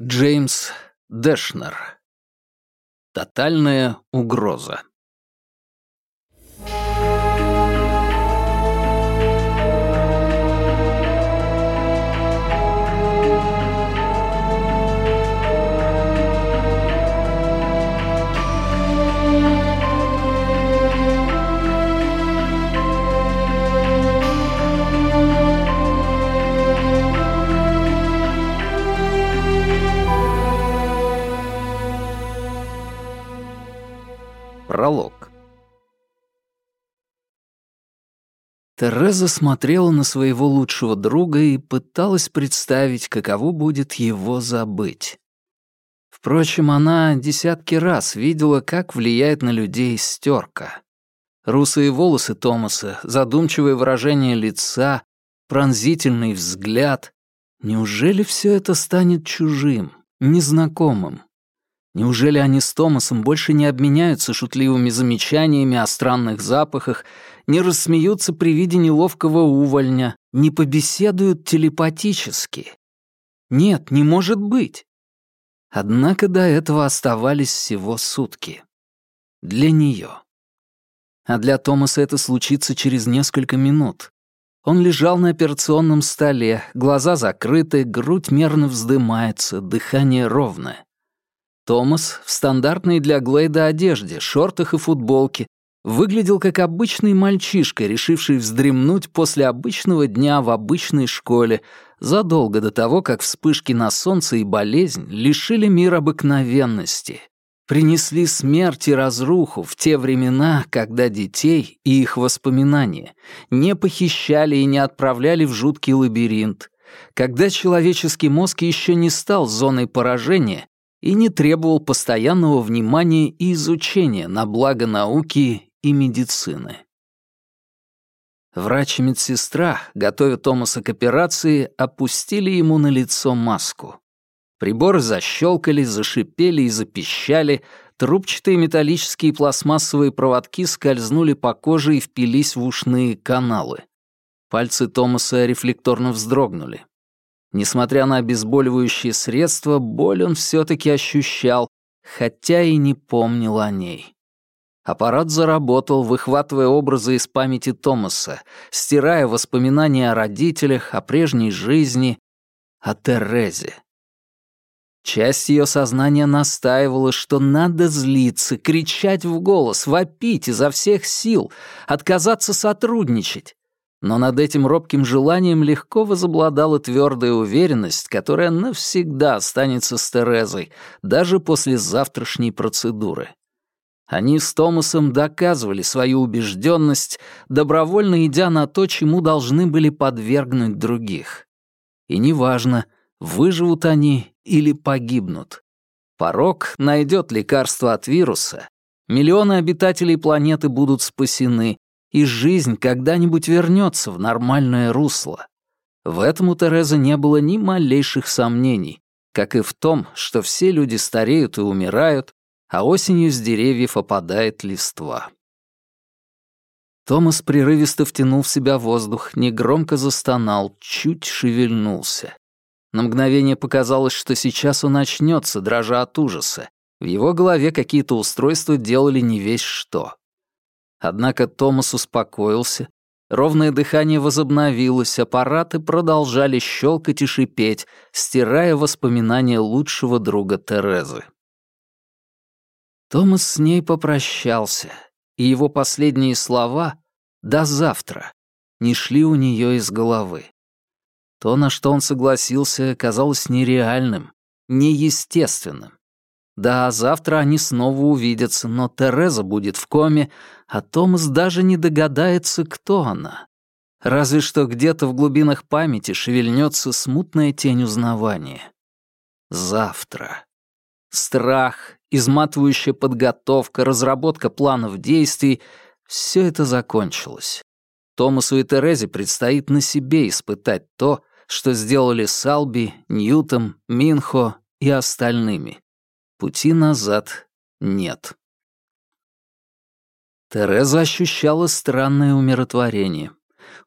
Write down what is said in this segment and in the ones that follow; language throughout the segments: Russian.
Джеймс Дэшнер. Тотальная угроза. Тереза смотрела на своего лучшего друга и пыталась представить, каково будет его забыть. Впрочем, она десятки раз видела, как влияет на людей стерка. Русые волосы Томаса, задумчивое выражение лица, пронзительный взгляд. Неужели все это станет чужим, незнакомым? Неужели они с Томасом больше не обменяются шутливыми замечаниями о странных запахах, не рассмеются при виде неловкого увольня, не побеседуют телепатически? Нет, не может быть. Однако до этого оставались всего сутки. Для нее. А для Томаса это случится через несколько минут. Он лежал на операционном столе, глаза закрыты, грудь мерно вздымается, дыхание ровное. Томас в стандартной для Глейда одежде, шортах и футболке выглядел как обычный мальчишка, решивший вздремнуть после обычного дня в обычной школе, задолго до того, как вспышки на солнце и болезнь лишили мир обыкновенности, принесли смерть и разруху в те времена, когда детей и их воспоминания не похищали и не отправляли в жуткий лабиринт, когда человеческий мозг еще не стал зоной поражения и не требовал постоянного внимания и изучения на благо науки и медицины. Врач и медсестра, готовя Томаса к операции, опустили ему на лицо маску. Приборы защелкали, зашипели и запищали, трубчатые металлические и пластмассовые проводки скользнули по коже и впились в ушные каналы. Пальцы Томаса рефлекторно вздрогнули. Несмотря на обезболивающие средства, боль он все-таки ощущал, хотя и не помнил о ней. Аппарат заработал, выхватывая образы из памяти Томаса, стирая воспоминания о родителях, о прежней жизни, о Терезе. Часть ее сознания настаивала, что надо злиться, кричать в голос, вопить изо всех сил, отказаться сотрудничать. Но над этим робким желанием легко возобладала твердая уверенность, которая навсегда останется с Терезой, даже после завтрашней процедуры. Они с Томасом доказывали свою убежденность, добровольно идя на то, чему должны были подвергнуть других. И неважно, выживут они или погибнут. Порог найдет лекарство от вируса, миллионы обитателей планеты будут спасены, и жизнь когда-нибудь вернется в нормальное русло. В этом у Терезы не было ни малейших сомнений, как и в том, что все люди стареют и умирают, а осенью с деревьев опадает листва. Томас прерывисто втянул в себя воздух, негромко застонал, чуть шевельнулся. На мгновение показалось, что сейчас он очнется, дрожа от ужаса. В его голове какие-то устройства делали не весь что. Однако Томас успокоился, ровное дыхание возобновилось, аппараты продолжали щелкать и шипеть, стирая воспоминания лучшего друга Терезы. Томас с ней попрощался, и его последние слова «до завтра» не шли у нее из головы. То, на что он согласился, казалось нереальным, неестественным. Да, завтра они снова увидятся, но Тереза будет в коме, а Томас даже не догадается, кто она. Разве что где-то в глубинах памяти шевельнется смутная тень узнавания. Завтра. Страх, изматывающая подготовка, разработка планов действий — все это закончилось. Томасу и Терезе предстоит на себе испытать то, что сделали Салби, Ньютом, Минхо и остальными. Пути назад нет. Тереза ощущала странное умиротворение.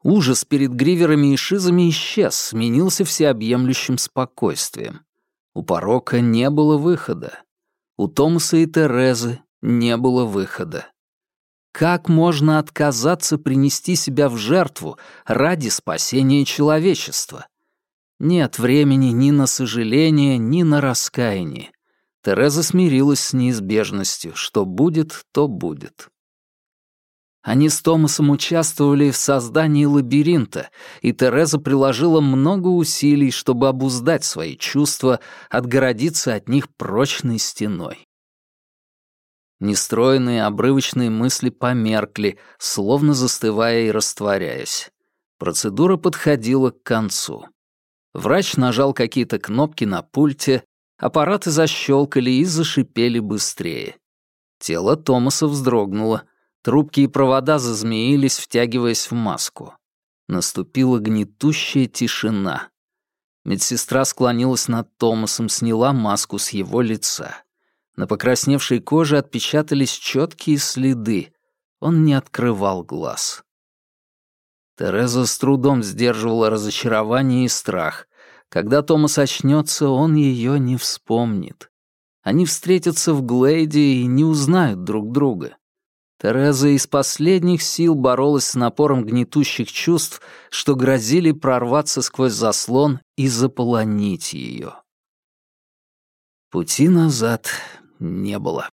Ужас перед гриверами и шизами исчез, сменился всеобъемлющим спокойствием. У порока не было выхода. У Томаса и Терезы не было выхода. Как можно отказаться принести себя в жертву ради спасения человечества? Нет времени ни на сожаление, ни на раскаяние. Тереза смирилась с неизбежностью. Что будет, то будет. Они с Томасом участвовали в создании лабиринта, и Тереза приложила много усилий, чтобы обуздать свои чувства, отгородиться от них прочной стеной. Нестроенные обрывочные мысли померкли, словно застывая и растворяясь. Процедура подходила к концу. Врач нажал какие-то кнопки на пульте, аппараты защелкали и зашипели быстрее. Тело Томаса вздрогнуло — Трубки и провода зазмеились, втягиваясь в маску. Наступила гнетущая тишина. Медсестра склонилась над Томасом, сняла маску с его лица. На покрасневшей коже отпечатались четкие следы. Он не открывал глаз. Тереза с трудом сдерживала разочарование и страх. Когда Томас очнется, он ее не вспомнит. Они встретятся в Глейде и не узнают друг друга. Тереза из последних сил боролась с напором гнетущих чувств, что грозили прорваться сквозь заслон и заполонить ее. Пути назад не было.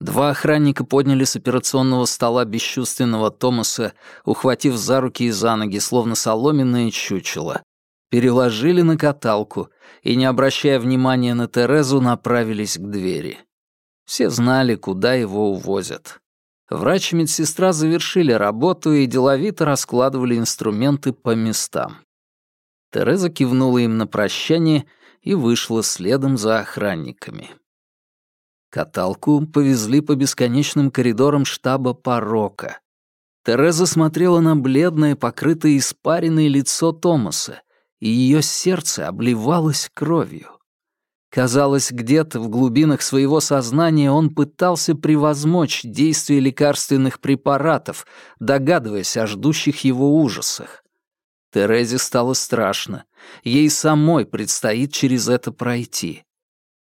Два охранника подняли с операционного стола бесчувственного Томаса, ухватив за руки и за ноги, словно соломенное чучело, переложили на каталку и, не обращая внимания на Терезу, направились к двери. Все знали, куда его увозят. Врач и медсестра завершили работу и деловито раскладывали инструменты по местам. Тереза кивнула им на прощание и вышла следом за охранниками. Каталку повезли по бесконечным коридорам штаба порока. Тереза смотрела на бледное, покрытое испаренное лицо Томаса, и ее сердце обливалось кровью. Казалось, где-то в глубинах своего сознания он пытался превозмочь действие лекарственных препаратов, догадываясь о ждущих его ужасах. Терезе стало страшно. Ей самой предстоит через это пройти.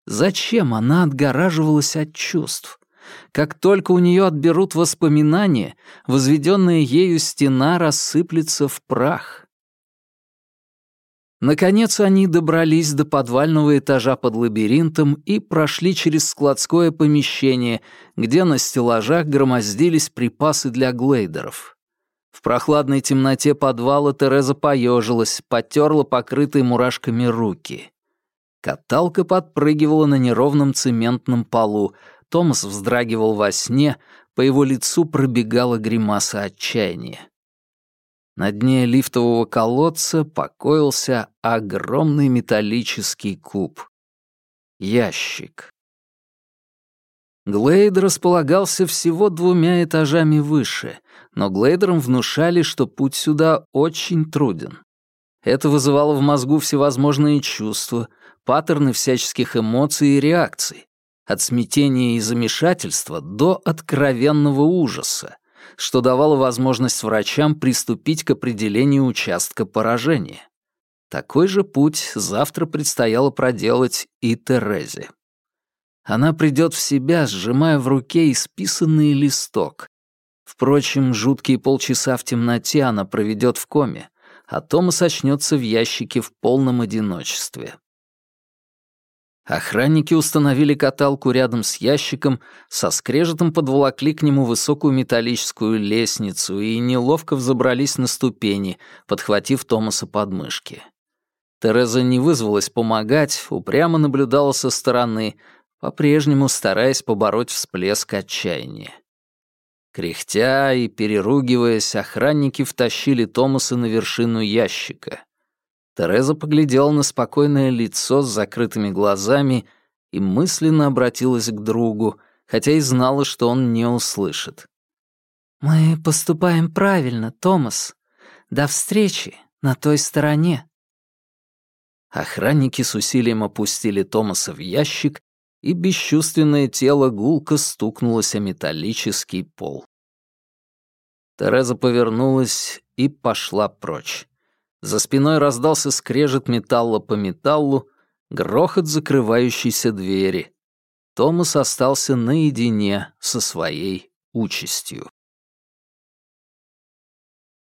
Зачем она отгораживалась от чувств? Как только у нее отберут воспоминания, возведенная ею стена рассыплется в прах. Наконец они добрались до подвального этажа под лабиринтом и прошли через складское помещение, где на стеллажах громоздились припасы для глейдеров. В прохладной темноте подвала Тереза поежилась, потерла покрытые мурашками руки. Каталка подпрыгивала на неровном цементном полу, Томас вздрагивал во сне, по его лицу пробегала гримаса отчаяния. На дне лифтового колодца покоился огромный металлический куб. Ящик. Глейд располагался всего двумя этажами выше, но глейдерам внушали, что путь сюда очень труден. Это вызывало в мозгу всевозможные чувства, паттерны всяческих эмоций и реакций, от смятения и замешательства до откровенного ужаса, что давало возможность врачам приступить к определению участка поражения. Такой же путь завтра предстояло проделать и Терезе. Она придет в себя, сжимая в руке исписанный листок. Впрочем, жуткие полчаса в темноте она проведет в коме, а Томас очнется в ящике в полном одиночестве. Охранники установили каталку рядом с ящиком, со скрежетом подволокли к нему высокую металлическую лестницу и неловко взобрались на ступени, подхватив Томаса под мышки. Тереза не вызвалась помогать, упрямо наблюдала со стороны, по-прежнему стараясь побороть всплеск отчаяния. Кряхтя и переругиваясь, охранники втащили Томаса на вершину ящика. Тереза поглядела на спокойное лицо с закрытыми глазами и мысленно обратилась к другу, хотя и знала, что он не услышит. «Мы поступаем правильно, Томас. До встречи на той стороне». Охранники с усилием опустили Томаса в ящик, и бесчувственное тело гулко стукнулось о металлический пол. Тереза повернулась и пошла прочь. За спиной раздался скрежет металла по металлу, грохот закрывающейся двери. Томас остался наедине со своей участью.